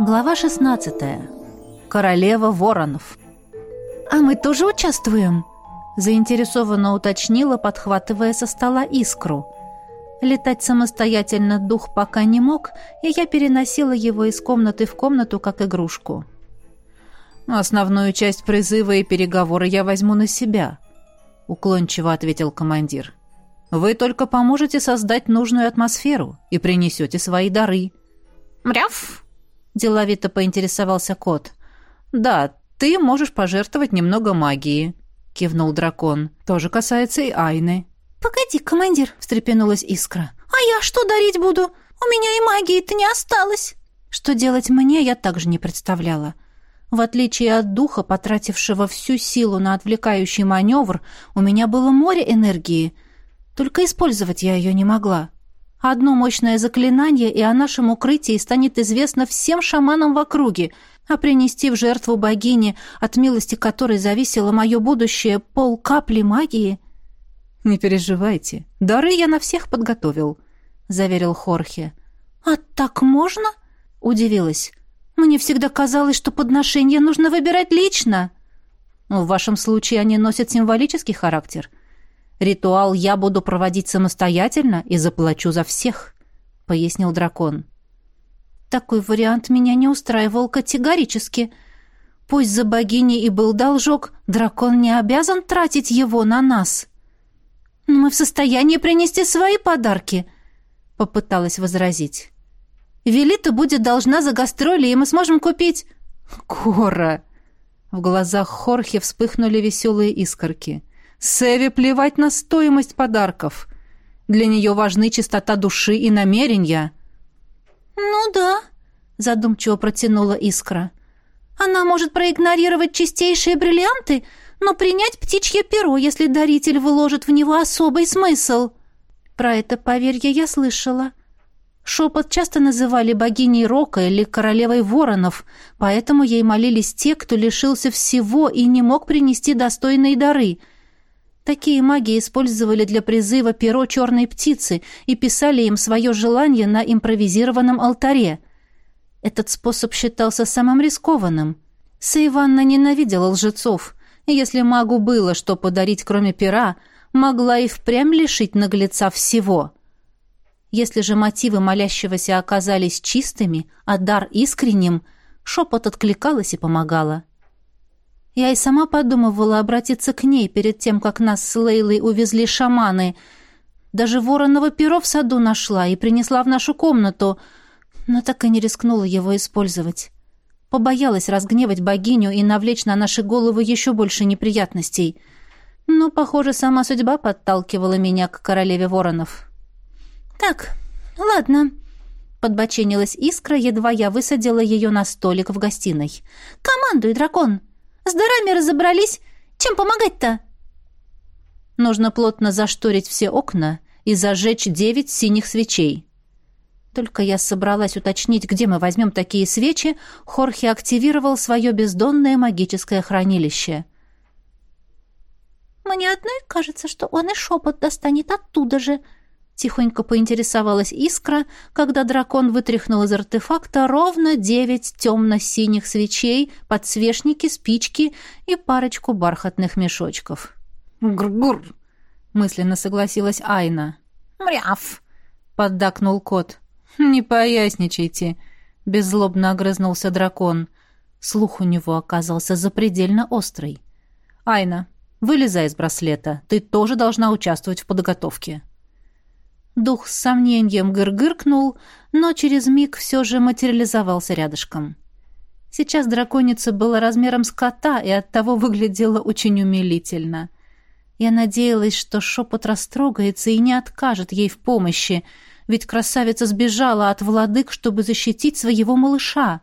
Глава 16. Королева воронов. «А мы тоже участвуем?» заинтересованно уточнила, подхватывая со стола искру. Летать самостоятельно дух пока не мог, и я переносила его из комнаты в комнату, как игрушку. «Основную часть призыва и переговоры я возьму на себя», — уклончиво ответил командир. «Вы только поможете создать нужную атмосферу и принесете свои дары». «Мряв!» — деловито поинтересовался кот. «Да, ты можешь пожертвовать немного магии», — кивнул дракон. «Тоже касается и Айны». «Погоди, командир!» — встрепенулась Искра. «А я что дарить буду? У меня и магии-то не осталось!» Что делать мне, я также не представляла. В отличие от духа, потратившего всю силу на отвлекающий маневр, у меня было море энергии. Только использовать я ее не могла. Одно мощное заклинание, и о нашем укрытии станет известно всем шаманам в округе, а принести в жертву богине, от милости которой зависело мое будущее, пол капли магии... «Не переживайте, дары я на всех подготовил», — заверил Хорхе. «А так можно?» — удивилась. Мне всегда казалось, что подношения нужно выбирать лично. В вашем случае они носят символический характер. Ритуал я буду проводить самостоятельно и заплачу за всех, пояснил дракон. Такой вариант меня не устраивал категорически. Пусть за богиней и был должок, дракон не обязан тратить его на нас. Но мы в состоянии принести свои подарки, попыталась возразить. Велита будет должна за гастроли, и мы сможем купить...» «Кора!» В глазах Хорхе вспыхнули веселые искорки. «Севе плевать на стоимость подарков. Для нее важны чистота души и намерения». «Ну да», — задумчиво протянула искра. «Она может проигнорировать чистейшие бриллианты, но принять птичье перо, если даритель вложит в него особый смысл». Про это поверье я слышала. Шепот часто называли богиней Рока или королевой воронов, поэтому ей молились те, кто лишился всего и не мог принести достойные дары. Такие маги использовали для призыва перо черной птицы и писали им свое желание на импровизированном алтаре. Этот способ считался самым рискованным. Сейванна ненавидела лжецов, и если магу было что подарить кроме пера, могла и впрямь лишить наглеца всего — если же мотивы молящегося оказались чистыми, а дар искренним, шепот откликалась и помогала. Я и сама подумывала обратиться к ней перед тем, как нас с Лейлой увезли шаманы. Даже вороново перо в саду нашла и принесла в нашу комнату, но так и не рискнула его использовать. Побоялась разгневать богиню и навлечь на наши головы еще больше неприятностей. Но, похоже, сама судьба подталкивала меня к королеве воронов. «Так, ладно», — подбоченилась искра, едва я высадила ее на столик в гостиной. «Командуй, дракон! С дарами разобрались? Чем помогать-то?» «Нужно плотно зашторить все окна и зажечь девять синих свечей». Только я собралась уточнить, где мы возьмем такие свечи, Хорхе активировал свое бездонное магическое хранилище. «Мне одной кажется, что он и шепот достанет оттуда же», Тихонько поинтересовалась искра, когда дракон вытряхнул из артефакта ровно девять темно-синих свечей, подсвечники, спички и парочку бархатных мешочков. «Гр-гр!» — мысленно согласилась Айна. «Мряв!» — поддакнул кот. «Не поясничайте!» — беззлобно огрызнулся дракон. Слух у него оказался запредельно острый. «Айна, вылезай из браслета. Ты тоже должна участвовать в подготовке». Дух с сомнением гыр-гыркнул, но через миг все же материализовался рядышком. Сейчас драконица была размером с кота и оттого выглядела очень умилительно. Я надеялась, что шепот растрогается и не откажет ей в помощи, ведь красавица сбежала от владык, чтобы защитить своего малыша.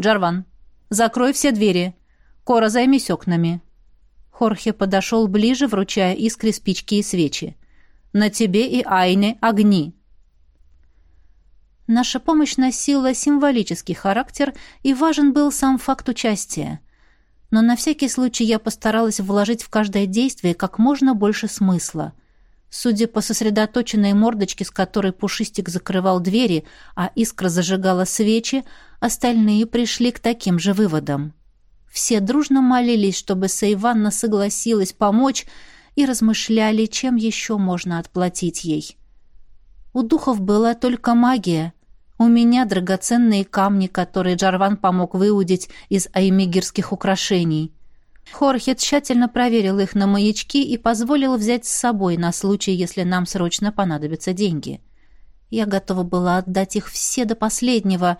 «Джарван, закрой все двери. Кора, займись окнами». Хорхе подошел ближе, вручая искре спички и свечи. На тебе и Айне огни». Наша помощь носила символический характер, и важен был сам факт участия. Но на всякий случай я постаралась вложить в каждое действие как можно больше смысла. Судя по сосредоточенной мордочке, с которой Пушистик закрывал двери, а Искра зажигала свечи, остальные пришли к таким же выводам. Все дружно молились, чтобы Сайванна согласилась помочь, и размышляли, чем еще можно отплатить ей. У духов была только магия. У меня драгоценные камни, которые Джарван помог выудить из аймигирских украшений. Хорхе тщательно проверил их на маячки и позволил взять с собой на случай, если нам срочно понадобятся деньги. Я готова была отдать их все до последнего,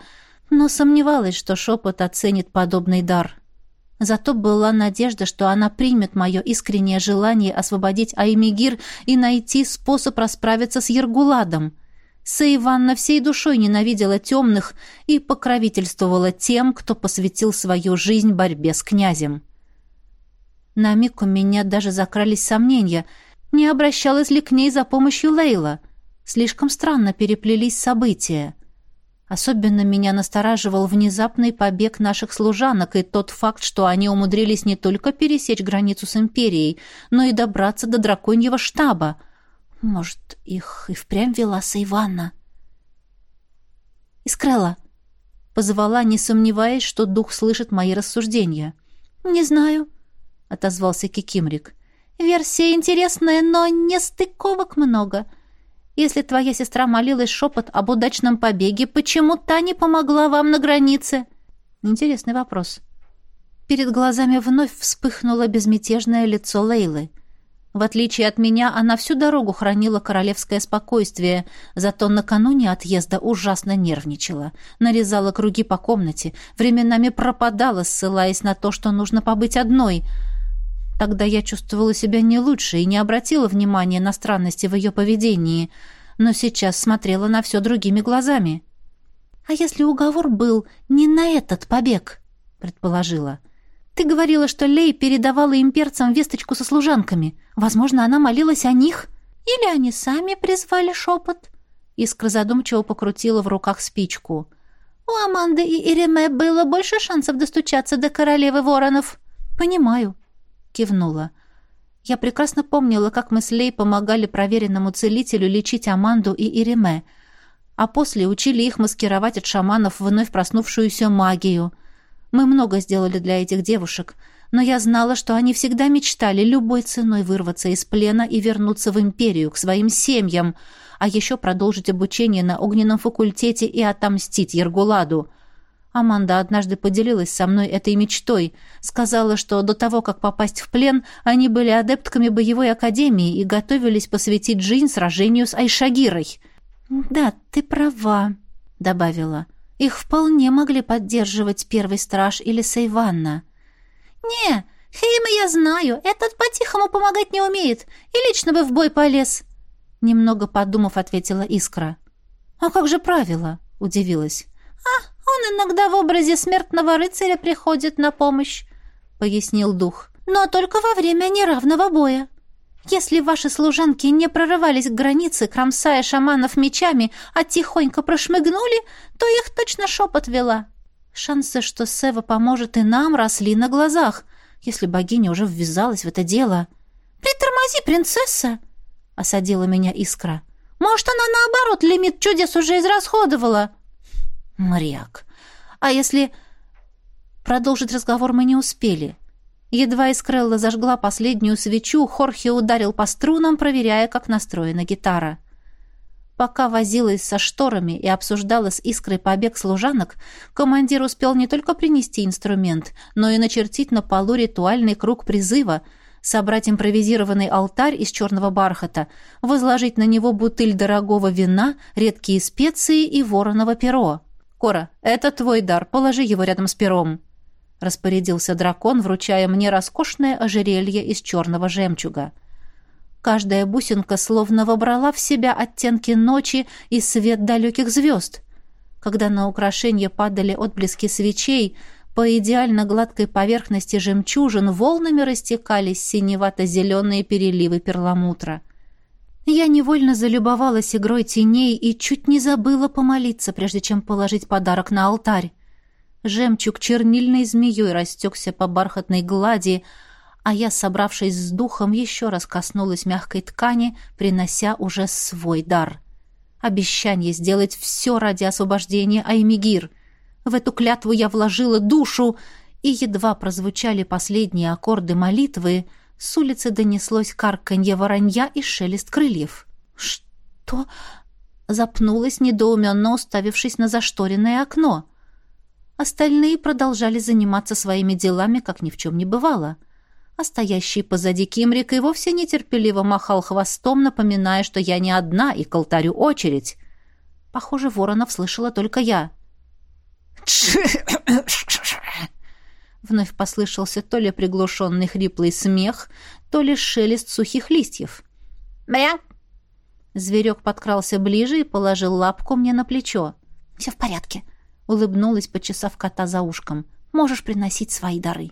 но сомневалась, что шепот оценит подобный дар. Зато была надежда, что она примет мое искреннее желание освободить Аймигир и найти способ расправиться с Ергуладом. Саиванна всей душой ненавидела темных и покровительствовала тем, кто посвятил свою жизнь борьбе с князем. На миг у меня даже закрались сомнения, не обращалась ли к ней за помощью Лейла. Слишком странно переплелись события. Особенно меня настораживал внезапный побег наших служанок и тот факт, что они умудрились не только пересечь границу с Империей, но и добраться до драконьего штаба. Может, их и впрямь вела Сайванна? «Искрелла!» — позвала, не сомневаясь, что дух слышит мои рассуждения. «Не знаю», — отозвался Кикимрик. «Версия интересная, но нестыковок много. Если твоя сестра молилась шепот об удачном побеге, почему та не помогла вам на границе?» Интересный вопрос. Перед глазами вновь вспыхнуло безмятежное лицо Лейлы. В отличие от меня, она всю дорогу хранила королевское спокойствие, зато накануне отъезда ужасно нервничала, нарезала круги по комнате, временами пропадала, ссылаясь на то, что нужно побыть одной — Тогда я чувствовала себя не лучше и не обратила внимания на странности в ее поведении, но сейчас смотрела на все другими глазами. «А если уговор был не на этот побег?» — предположила. «Ты говорила, что Лей передавала имперцам весточку со служанками. Возможно, она молилась о них? Или они сами призвали шепот?» Искра задумчиво покрутила в руках спичку. «У Аманды и Иреме было больше шансов достучаться до королевы воронов». «Понимаю», кивнула. Я прекрасно помнила, как мы с Лей помогали проверенному целителю лечить Аманду и Иреме, а после учили их маскировать от шаманов вновь проснувшуюся магию. Мы много сделали для этих девушек, но я знала, что они всегда мечтали любой ценой вырваться из плена и вернуться в империю, к своим семьям, а еще продолжить обучение на огненном факультете и отомстить Ергуладу — Аманда однажды поделилась со мной этой мечтой. Сказала, что до того, как попасть в плен, они были адептками боевой академии и готовились посвятить жизнь сражению с Айшагирой. «Да, ты права», — добавила. «Их вполне могли поддерживать первый страж или Сейванна». «Не, Хейма я знаю. Этот по-тихому помогать не умеет. И лично бы в бой полез». Немного подумав, ответила Искра. «А как же правило?» — удивилась. «А, он иногда в образе смертного рыцаря приходит на помощь», — пояснил дух. «Но только во время неравного боя. Если ваши служанки не прорывались к границе, кромсая шаманов мечами, а тихонько прошмыгнули, то их точно шепот вела. Шансы, что Сева поможет и нам, росли на глазах, если богиня уже ввязалась в это дело. «Притормози, принцесса!» — осадила меня искра. «Может, она, наоборот, лимит чудес уже израсходовала?» Мряк. А если... Продолжить разговор мы не успели. Едва Искрелла зажгла последнюю свечу, Хорхе ударил по струнам, проверяя, как настроена гитара. Пока возилась со шторами и обсуждала с Искрой побег служанок, командир успел не только принести инструмент, но и начертить на полу ритуальный круг призыва, собрать импровизированный алтарь из черного бархата, возложить на него бутыль дорогого вина, редкие специи и вороново перо. «Кора, это твой дар, положи его рядом с пером», — распорядился дракон, вручая мне роскошное ожерелье из черного жемчуга. Каждая бусинка словно вобрала в себя оттенки ночи и свет далеких звезд. Когда на украшение падали отблески свечей, по идеально гладкой поверхности жемчужин волнами растекались синевато-зеленые переливы перламутра — я невольно залюбовалась игрой теней и чуть не забыла помолиться, прежде чем положить подарок на алтарь. Жемчуг чернильной змеей растекся по бархатной глади, а я, собравшись с духом, еще раз коснулась мягкой ткани, принося уже свой дар. Обещание сделать все ради освобождения Аймигир. В эту клятву я вложила душу, и едва прозвучали последние аккорды молитвы, с улицы донеслось карканье воронья и шелест крыльев. «Что?» — запнулась, недоуменно уставившись на зашторенное окно. Остальные продолжали заниматься своими делами, как ни в чем не бывало — а стоящий позади Кимрик и вовсе нетерпеливо махал хвостом, напоминая, что я не одна и к очередь. Похоже, Воронов слышала только я. Вновь послышался то ли приглушенный хриплый смех, то ли шелест сухих листьев. «Мря!» Зверек подкрался ближе и положил лапку мне на плечо. «Все в порядке», — улыбнулась, почесав кота за ушком. «Можешь приносить свои дары».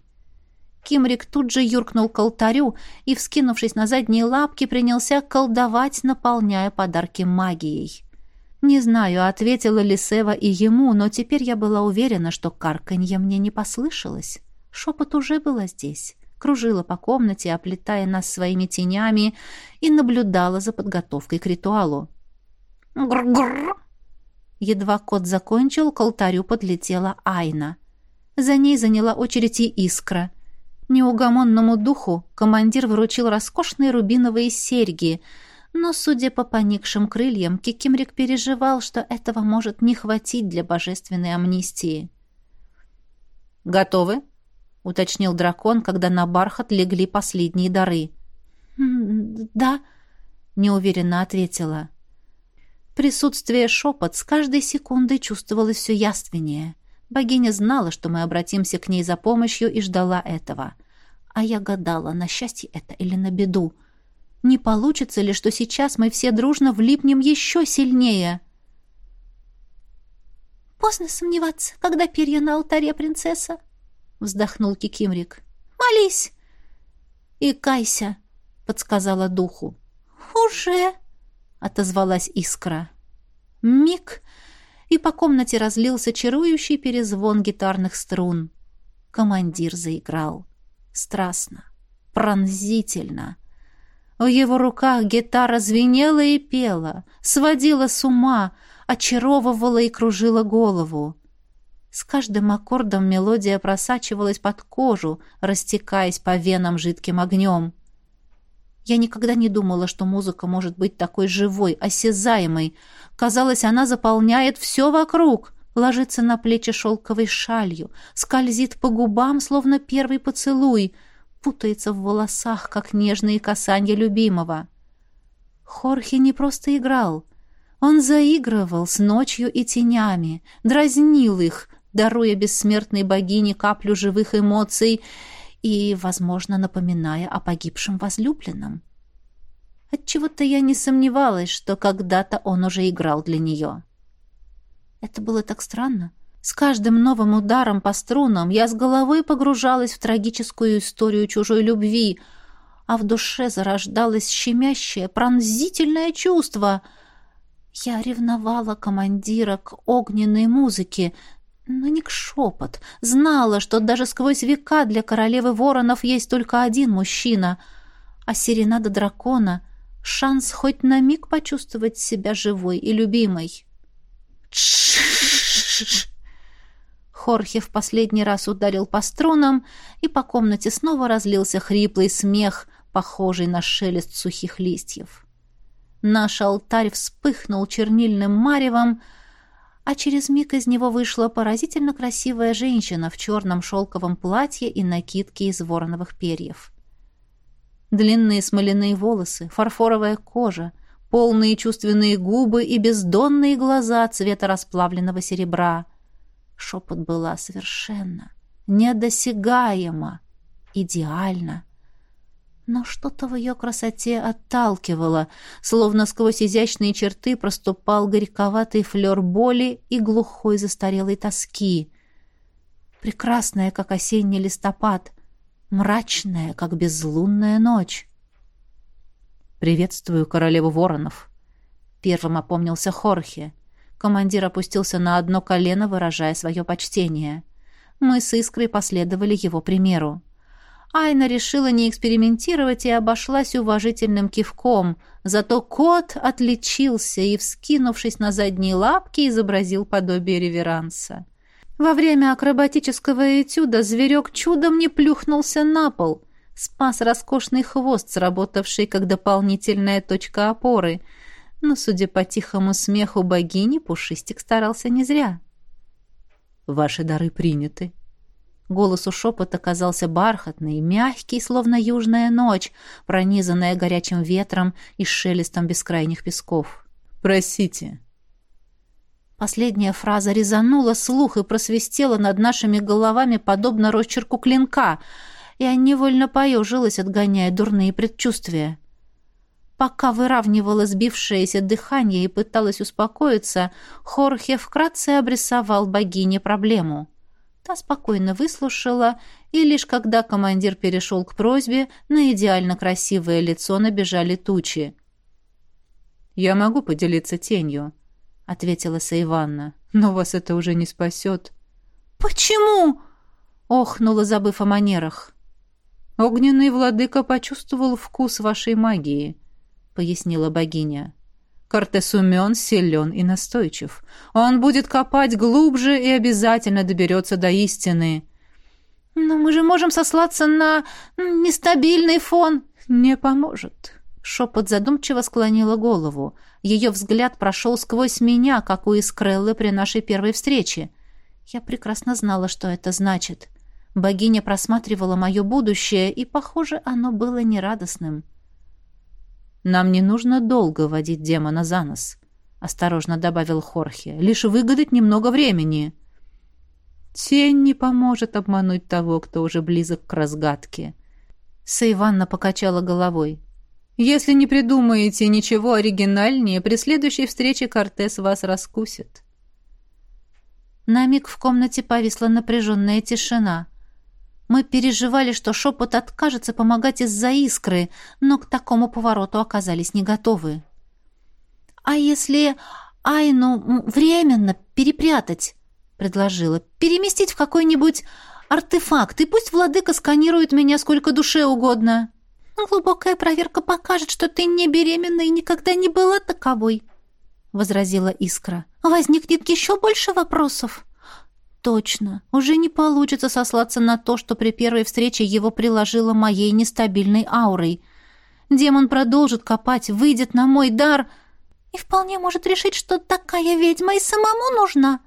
Кимрик тут же юркнул к алтарю и, вскинувшись на задние лапки, принялся колдовать, наполняя подарки магией. Не знаю, ответила ли Сева и ему, но теперь я была уверена, что карканье мне не послышалось. Шепот уже была здесь, кружила по комнате, оплетая нас своими тенями, и наблюдала за подготовкой к ритуалу. «Гр-гр!» Едва кот закончил, к алтарю подлетела Айна. За ней заняла очередь и искра — Неугомонному духу командир вручил роскошные рубиновые серьги, но, судя по поникшим крыльям, Кикимрик переживал, что этого может не хватить для божественной амнистии. «Готовы?» — уточнил дракон, когда на бархат легли последние дары. «Да», — неуверенно ответила. Присутствие шепот с каждой секундой чувствовалось все яственнее. Богиня знала, что мы обратимся к ней за помощью и ждала этого. А я гадала, на счастье это или на беду. Не получится ли, что сейчас мы все дружно влипнем еще сильнее? «Поздно сомневаться, когда перья на алтаре, принцесса», — вздохнул Кикимрик. «Молись!» «И кайся», — подсказала духу. «Уже!» — отозвалась искра. Миг — и по комнате разлился чарующий перезвон гитарных струн. Командир заиграл. Страстно, пронзительно. В его руках гитара звенела и пела, сводила с ума, очаровывала и кружила голову. С каждым аккордом мелодия просачивалась под кожу, растекаясь по венам жидким огнем. Я никогда не думала, что музыка может быть такой живой, осязаемой. Казалось, она заполняет все вокруг, ложится на плечи шелковой шалью, скользит по губам, словно первый поцелуй, путается в волосах, как нежные касания любимого. Хорхе не просто играл. Он заигрывал с ночью и тенями, дразнил их, даруя бессмертной богине каплю живых эмоций — и, возможно, напоминая о погибшем возлюбленном. Отчего-то я не сомневалась, что когда-то он уже играл для нее. Это было так странно. С каждым новым ударом по струнам я с головой погружалась в трагическую историю чужой любви, а в душе зарождалось щемящее, пронзительное чувство. Я ревновала командира к огненной музыке, но не к шепот. Знала, что даже сквозь века для королевы воронов есть только один мужчина, а серенада дракона — шанс хоть на миг почувствовать себя живой и любимой. Хорхе в последний раз ударил по струнам, и по комнате снова разлился хриплый смех, похожий на шелест сухих листьев. Наш алтарь вспыхнул чернильным маревом, а через миг из него вышла поразительно красивая женщина в черном шелковом платье и накидке из вороновых перьев. Длинные смоляные волосы, фарфоровая кожа, полные чувственные губы и бездонные глаза цвета расплавленного серебра. Шепот была совершенно, недосягаема, идеально но что-то в ее красоте отталкивало, словно сквозь изящные черты проступал горьковатый флер боли и глухой застарелой тоски. Прекрасная, как осенний листопад, мрачная, как безлунная ночь. «Приветствую королеву воронов», — первым опомнился Хорхе. Командир опустился на одно колено, выражая свое почтение. Мы с Искрой последовали его примеру. Айна решила не экспериментировать и обошлась уважительным кивком. Зато кот отличился и, вскинувшись на задние лапки, изобразил подобие реверанса. Во время акробатического этюда зверек чудом не плюхнулся на пол. Спас роскошный хвост, сработавший как дополнительная точка опоры. Но, судя по тихому смеху богини, Пушистик старался не зря. «Ваши дары приняты», Голос у шепота казался бархатный, мягкий, словно южная ночь, пронизанная горячим ветром и шелестом бескрайних песков. «Просите». Последняя фраза резанула слух и просвистела над нашими головами, подобно росчерку клинка. Я невольно поежилась, отгоняя дурные предчувствия. Пока выравнивала сбившееся дыхание и пыталась успокоиться, Хорхе вкратце обрисовал богине проблему — Та спокойно выслушала, и лишь когда командир перешел к просьбе, на идеально красивое лицо набежали тучи. «Я могу поделиться тенью», — ответила Сайванна, — «но вас это уже не спасет». «Почему?» — охнула, забыв о манерах. «Огненный владыка почувствовал вкус вашей магии», — пояснила богиня. Кортес умен, силен и настойчив. Он будет копать глубже и обязательно доберется до истины. «Но мы же можем сослаться на нестабильный фон». «Не поможет». Шепот задумчиво склонила голову. Ее взгляд прошел сквозь меня, как у Искреллы при нашей первой встрече. Я прекрасно знала, что это значит. Богиня просматривала мое будущее, и, похоже, оно было нерадостным. Нам не нужно долго водить демона за нос, осторожно добавил Хорхе. Лишь выгадать немного времени. Тень не поможет обмануть того, кто уже близок к разгадке. Сайванна покачала головой. Если не придумаете ничего оригинальнее, при следующей встрече Кортес вас раскусит. На миг в комнате повисла напряженная тишина. Мы переживали, что шепот откажется помогать из-за искры, но к такому повороту оказались не готовы. «А если Айну временно перепрятать?» — предложила. «Переместить в какой-нибудь артефакт, и пусть владыка сканирует меня сколько душе угодно». «Глубокая проверка покажет, что ты не беременна и никогда не была таковой», — возразила Искра. «Возникнет еще больше вопросов». Точно. Уже не получится сослаться на то, что при первой встрече его приложило моей нестабильной аурой. Демон продолжит копать, выйдет на мой дар и вполне может решить, что такая ведьма и самому нужна,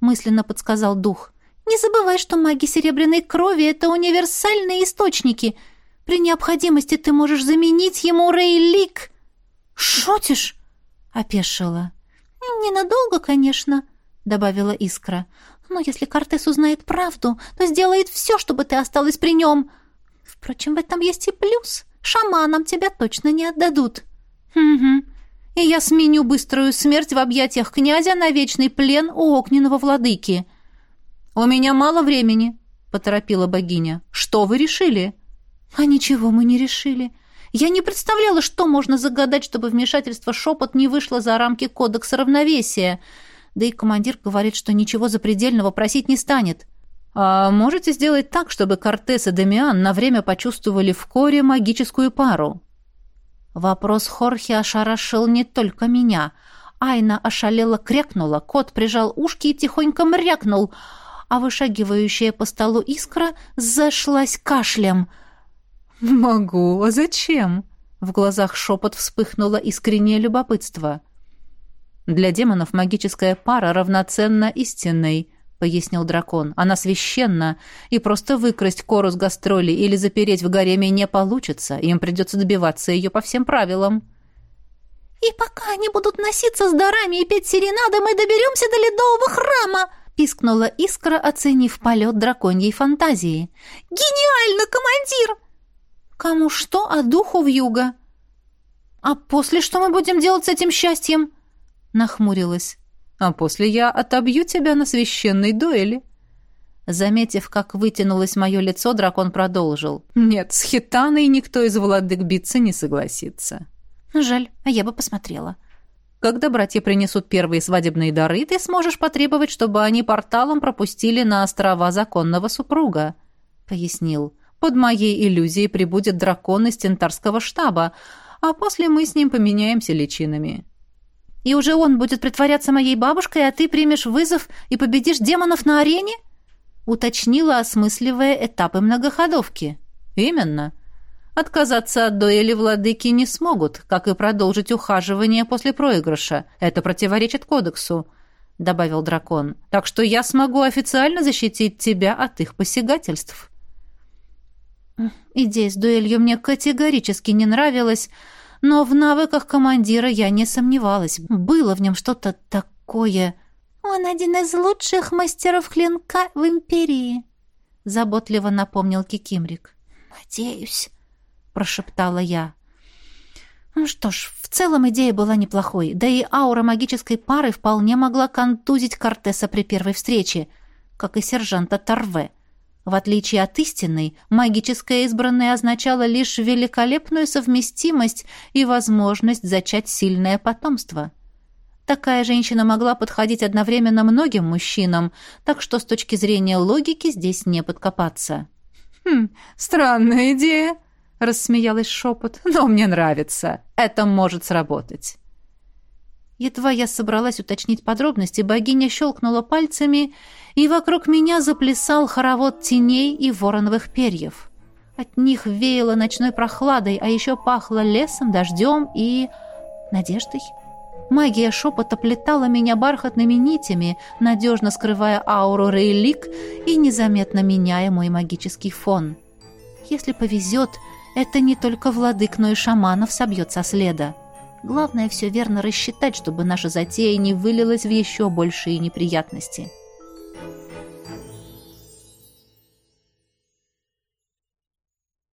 мысленно подсказал дух. Не забывай, что маги серебряной крови — это универсальные источники. При необходимости ты можешь заменить ему Рейлик. «Шутишь?» — опешила. «Ненадолго, конечно», — добавила Искра. Но если Кортес узнает правду, то сделает все, чтобы ты осталась при нем. Впрочем, в этом есть и плюс. Шаманам тебя точно не отдадут. Угу. И я сменю быструю смерть в объятиях князя на вечный плен у огненного владыки. У меня мало времени, поторопила богиня. Что вы решили? А ничего мы не решили. Я не представляла, что можно загадать, чтобы вмешательство шепот не вышло за рамки кодекса равновесия — да и командир говорит, что ничего запредельного просить не станет. А можете сделать так, чтобы Кортес и Демиан на время почувствовали в коре магическую пару? Вопрос Хорхе ошарашил не только меня. Айна ошалела крякнула, кот прижал ушки и тихонько мрякнул, а вышагивающая по столу искра зашлась кашлем. «Могу, а зачем?» В глазах шепот вспыхнуло искреннее любопытство. Для демонов магическая пара равноценна истинной, пояснил дракон. Она священна, и просто выкрасть кору с гастролей или запереть в гареме не получится. Им придется добиваться ее по всем правилам. «И пока они будут носиться с дарами и петь серенады, мы доберемся до ледового храма!» — пискнула искра, оценив полет драконьей фантазии. «Гениально, командир!» «Кому что, а духу в юго?» «А после что мы будем делать с этим счастьем?» Нахмурилась. «А после я отобью тебя на священной дуэли». Заметив, как вытянулось мое лицо, дракон продолжил. «Нет, с хитаной никто из владык биться не согласится». «Жаль, а я бы посмотрела». «Когда братья принесут первые свадебные дары, ты сможешь потребовать, чтобы они порталом пропустили на острова законного супруга», — пояснил. Под моей иллюзией прибудет дракон из Тентарского штаба, а после мы с ним поменяемся личинами. И уже он будет притворяться моей бабушкой, а ты примешь вызов и победишь демонов на арене?» Уточнила, осмысливая этапы многоходовки. «Именно. Отказаться от дуэли владыки не смогут, как и продолжить ухаживание после проигрыша. Это противоречит кодексу», — добавил дракон. «Так что я смогу официально защитить тебя от их посягательств». Идея с дуэлью мне категорически не нравилась, но в навыках командира я не сомневалась. Было в нем что-то такое... «Он один из лучших мастеров клинка в Империи», — заботливо напомнил Кикимрик. «Надеюсь», — прошептала я. Ну что ж, в целом идея была неплохой, да и аура магической пары вполне могла контузить Кортеса при первой встрече, как и сержанта Торве. В отличие от истинной, магическое избранное означало лишь великолепную совместимость и возможность зачать сильное потомство. Такая женщина могла подходить одновременно многим мужчинам, так что с точки зрения логики здесь не подкопаться. «Хм, странная идея», — рассмеялась шепот, — «но мне нравится. Это может сработать». Едва я собралась уточнить подробности, богиня щелкнула пальцами, и вокруг меня заплясал хоровод теней и вороновых перьев. От них веяло ночной прохладой, а еще пахло лесом, дождем и... надеждой. Магия шепота плетала меня бархатными нитями, надежно скрывая ауру рейлик и незаметно меняя мой магический фон. Если повезет, это не только владык, но и шаманов собьет со следа. Главное все верно рассчитать, чтобы наша затея не вылилась в еще большие неприятности.